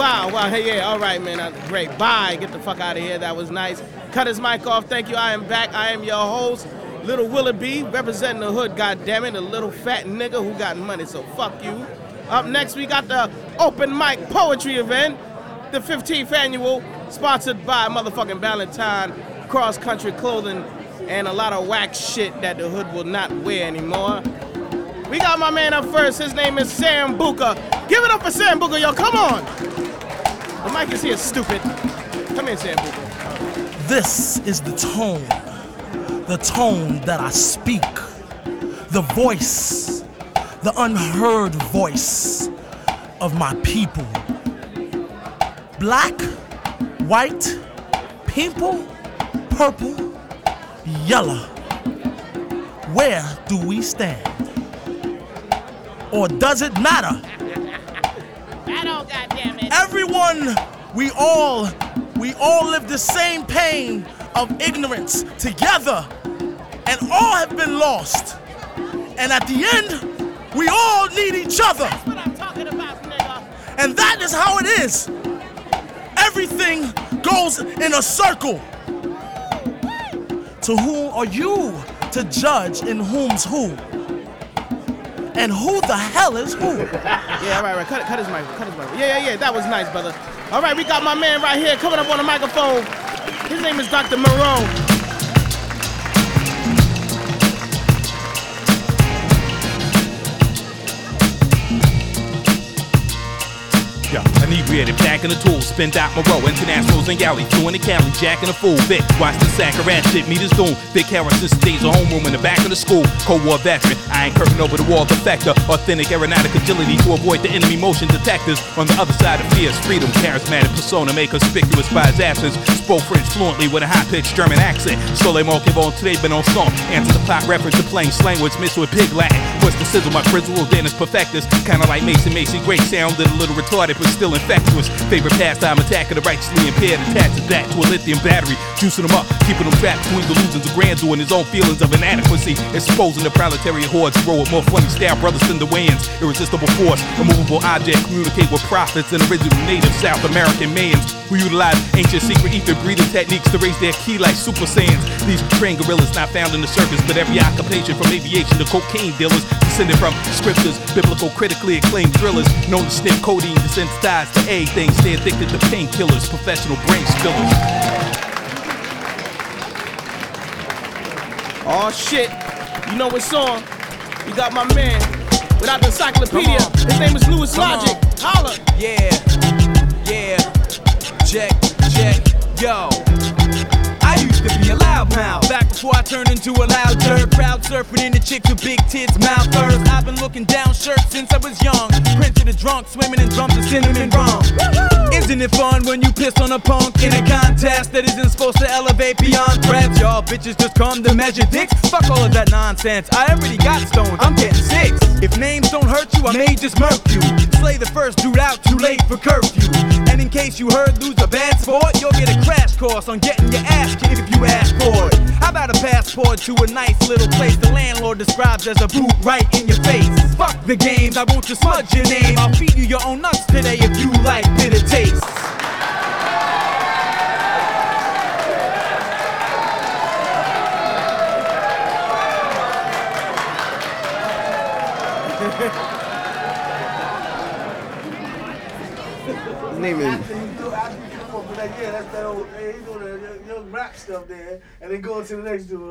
wow, wow. Hey, yeah, all right, man. Uh, great. Bye. Get the fuck out of here. That was nice. Cut his mic off. Thank you. I am back. I am your host, Little Willoughby, representing the hood, goddammit. A little fat nigga who got money, so fuck you. Up next, we got the open mic poetry event, the 15th annual, sponsored by motherfucking Valentine, cross country clothing, and a lot of whack shit that the hood will not wear anymore. We got my man up first. His name is Sam Buka. Give it up for Sam Buka, yo. Come on. The mic is here, stupid. Come in, Sam. This is the tone, the tone that I speak, the voice, the unheard voice of my people. Black, white, purple, purple, yellow. Where do we stand? Or does it matter? I don't, goddamn. Everyone, we all, we all live the same pain of ignorance together, and all have been lost. And at the end, we all need each other. That's what I'm talking about, nigga. And that is how it is. Everything goes in a circle. To whom are you to judge in whom's who? And who the hell is who? Yeah, all right, right. Cut, it- cut his mic. Cut his mic. Yeah, yeah, yeah. That was nice, brother. All right, we got my man right here coming up on the microphone. His name is Dr. Moreau. Yeah, inebriated, back in the tools, spin out my row, internationals and galley, doing the Cali, jacking a fool, Vic, watch the sack of rat shit, meet his doom, Vic Harrison stays a homeroom in the back of the school, Cold War veteran, I ain't curving over the wall defector, authentic aeronautic agility to avoid the enemy motion detectors, on the other side of fierce freedom, charismatic persona, made conspicuous by his absence, spoke French fluently with a high-pitched German accent, Soleil Monkey today been on song, answer the pop reference to plain slang words mixed with pig Latin, what's the sizzle, my frizzle, then is perfectus, kinda like Mason Macy, great sounded a little retarded, but still infectious. Favorite pastime, attacking the righteously impaired, attaches that to a lithium battery, juicing them up, keeping them trapped between delusions of grandeur and his own feelings of inadequacy, exposing the proletariat hordes who roll with more funny style brothers than the Wayans, irresistible force, immovable object, communicate with prophets and original native South American mans who utilize ancient secret ether breathing techniques to raise their key like super saiyans. These trained gorillas not found in the circus, but every occupation from aviation to cocaine dealers descended from scriptures, biblical critically acclaimed thrillers known to sniff codeine, desensitized to everything, stay addicted to painkillers, professional brain spillers. Oh shit. You know what's on. You got my man without the encyclopedia. His name is Louis Come Logic. on. Holla. Yeah, yeah, check, check, yo. Back before I turned into a loud jerk. Proud surfing in the chicks with big tits, mouth first. I've been looking down shirts since I was young. Prince of the drunk, swimming in drums of cinnamon rum. Isn't it fun when you piss on a punk in a contest that isn't supposed to elevate beyond threats? Y'all bitches just come to measure dicks. Fuck all of that nonsense. I already got stoned. I'm getting six. If names don't hurt you, I may just murk you. Slay the first dude out, too late for curfew. And in case you heard lose a bad sport, you'll get a crash course on getting your ass kicked if you ask for it. How about a to a nice little place the landlord describes as a boot right in your face? Fuck the games, I won't just smudge your name. I'll feed you your own nuts today if you like bitter taste. His name is Yeah, that's that old, hey, he's doing that young, young rap stuff there, and then going to the next dude.